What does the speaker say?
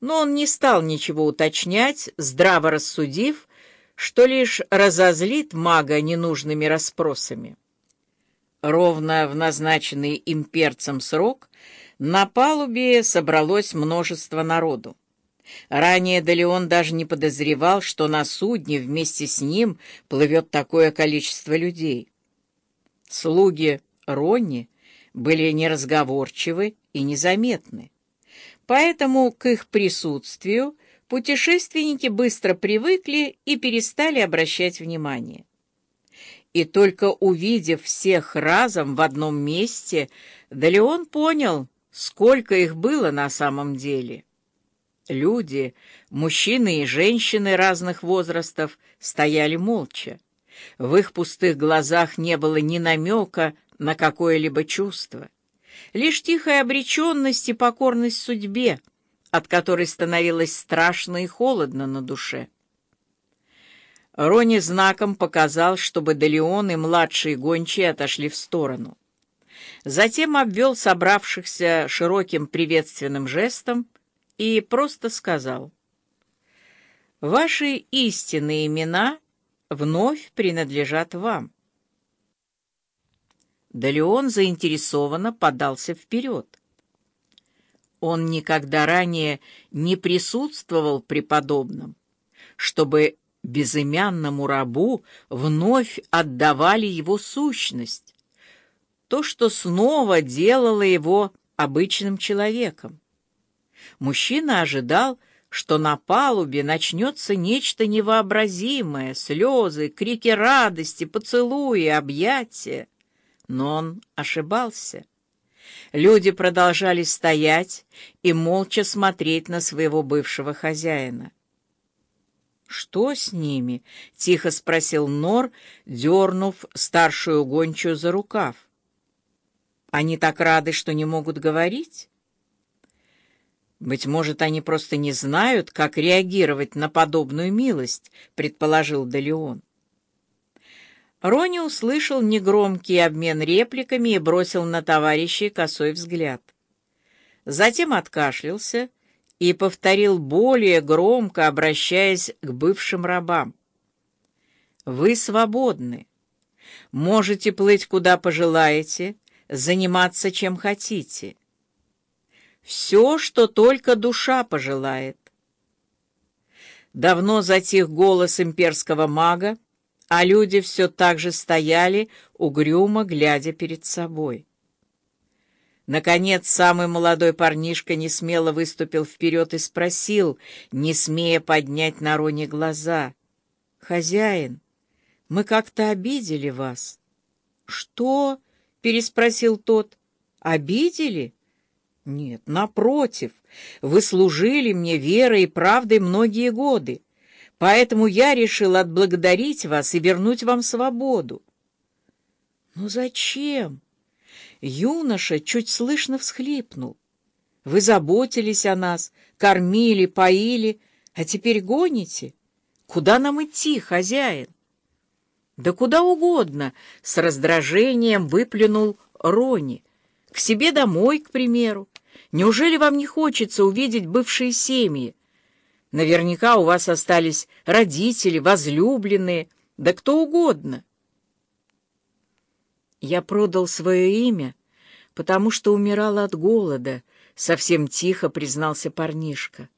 но он не стал ничего уточнять, здраво рассудив, что лишь разозлит мага ненужными расспросами. Ровно в назначенный имперцем срок на палубе собралось множество народу. Ранее Далеон даже не подозревал, что на судне вместе с ним плывет такое количество людей. Слуги Ронни были неразговорчивы и незаметны. Поэтому к их присутствию путешественники быстро привыкли и перестали обращать внимание. И только увидев всех разом в одном месте, Далеон понял, сколько их было на самом деле. Люди, мужчины и женщины разных возрастов, стояли молча. В их пустых глазах не было ни намека на какое-либо чувство. Лишь тихая обреченность и покорность судьбе, от которой становилось страшно и холодно на душе. Рони знаком показал, чтобы Делеон и младшие гончие отошли в сторону. Затем обвел собравшихся широким приветственным жестом и просто сказал, «Ваши истинные имена вновь принадлежат вам». Да Леон заинтересованно подался вперед. Он никогда ранее не присутствовал при подобном, чтобы безымянному рабу вновь отдавали его сущность, то, что снова делало его обычным человеком. Мужчина ожидал, что на палубе начнется нечто невообразимое, слезы, крики радости, поцелуи, объятия. Но он ошибался. Люди продолжали стоять и молча смотреть на своего бывшего хозяина. «Что с ними?» — тихо спросил Нор, дернув старшую гончую за рукав. «Они так рады, что не могут говорить?» «Быть может, они просто не знают, как реагировать на подобную милость», — предположил Далеон. Рони услышал негромкий обмен репликами и бросил на товарищей косой взгляд. Затем откашлялся и повторил более громко, обращаясь к бывшим рабам. «Вы свободны. Можете плыть куда пожелаете, заниматься чем хотите» все, что только душа пожелает. Давно затих голос имперского мага, а люди все так же стояли, угрюмо глядя перед собой. Наконец, самый молодой парнишка несмело выступил вперед и спросил, не смея поднять на Роне глаза. «Хозяин, мы как-то обидели вас». «Что?» — переспросил тот. «Обидели?» Нет, напротив, вы служили мне верой и правдой многие годы, поэтому я решил отблагодарить вас и вернуть вам свободу. Но зачем? Юноша чуть слышно всхлипнул. Вы заботились о нас, кормили, поили, а теперь гоните. Куда нам идти, хозяин? Да куда угодно, с раздражением выплюнул Рони. К себе домой, к примеру. Неужели вам не хочется увидеть бывшие семьи? Наверняка у вас остались родители, возлюбленные, да кто угодно. Я продал свое имя, потому что умирал от голода, совсем тихо признался парнишка.